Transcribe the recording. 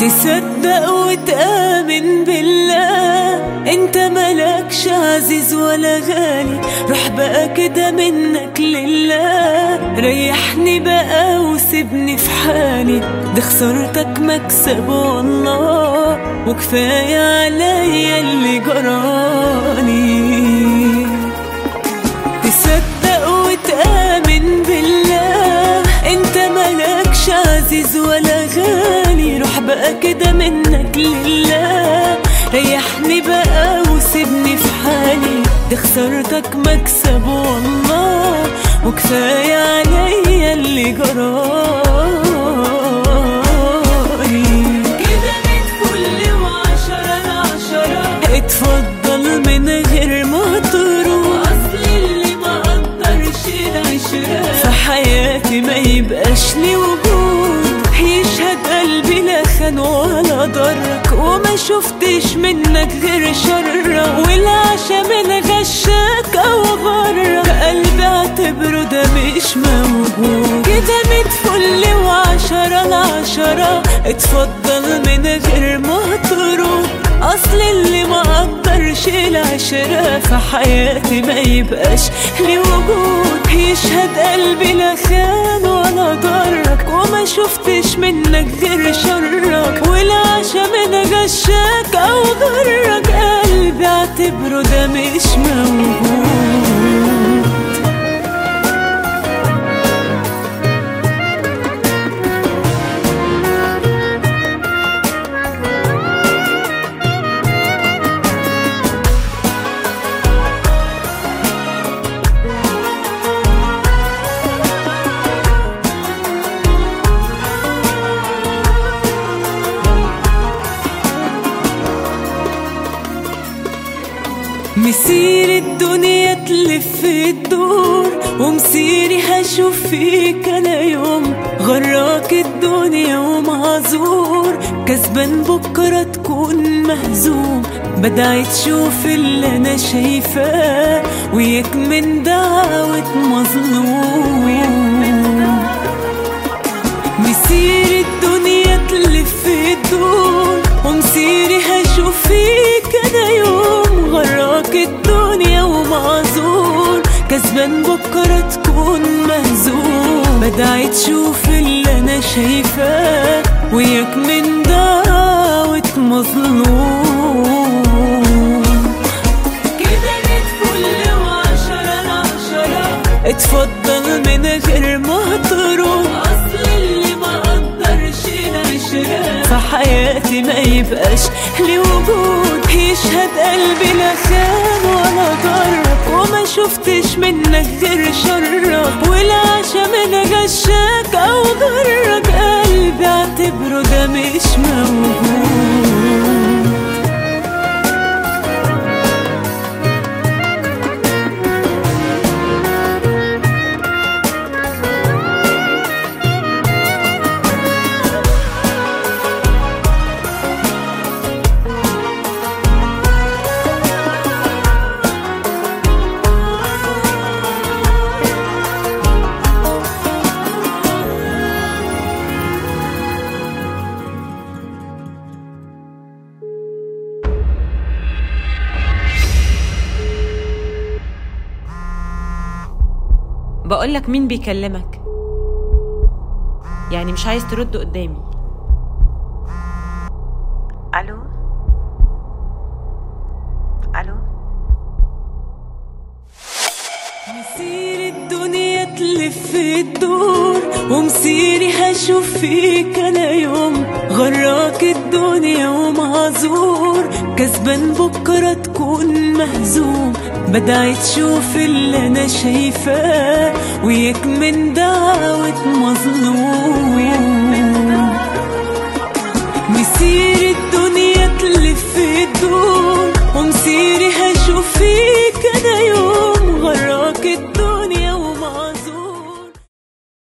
تصدق وتآمن بالله. أنت ملكش عزيز ولا غالي. روح بقى كده منك لله. ريحني بقى وسيبني في حالي. دي خسارتك مكسب والله. وكفاية عليا اللي جرالي تصدق وتآمن بالله. أنت ملكش عزيز ولا بقى كده منك لله. ريحني بقى وسيبني في حالي. دي خسارتك مكسب والله. وكفاية عليا اللي جرالي كده من كل وعشرة لعشرة. اتفضل من غير ما تروح. اصل اللي ما قدرش العشرة. في حياتي ما يبقاش لي يشهد خان ولا ضرك وما شفتش منك غير شر والعشا من غشاك أو غرك قلبي اعتبره ده مش موجود. كده ميت فل وعشرة لعشرة اتفضل من غير ما تروح أصل اللي ما قدرش العشرة في حياتي ما يبقاش لي وجود يشهد قلبي لا خان ولا ضرك وما شفتش منك غير شرك. والعشا من غشاك أو غرك قلبي أعتبره ده مش موجود. مسير الدنيا تلف الدور ومسيري هشوف فيك أنا يوم. غراك الدنيا ومعذور كسبان بكرة تكون مهزوم. بدعي تشوف اللي أنا شايفاه وياك من دعوة مظلوم. الدنيا ومعذور كسبان بكرة تكون مهزوم بدعي تشوف اللي أنا شايفاه وياك من دعوة مظلوم. اتفضل من غير ما تروح. العشرة في حياتي ما يبقاش لي وجود يشهد قلبي لا خان ولا ضرك وما شفتش منك غير شرك والعشا من غشاك أو غرك قلبي اعتبره ده مش موجود. بقولك مين بيكلمك؟ يعني مش عايز ترد قدامي. ألو؟ ألو؟ مسير الدنيا تلف الدور ومسيري هشوف فيك أنا يوم غراك الدنيا ومعذور. كسبان بكرة تكون مهزوم بدعي تشوف اللي أنا شايفاه وياك من دعوة مظلوم. مسير الدنيا تلف الدور ومسيري هشوف فيك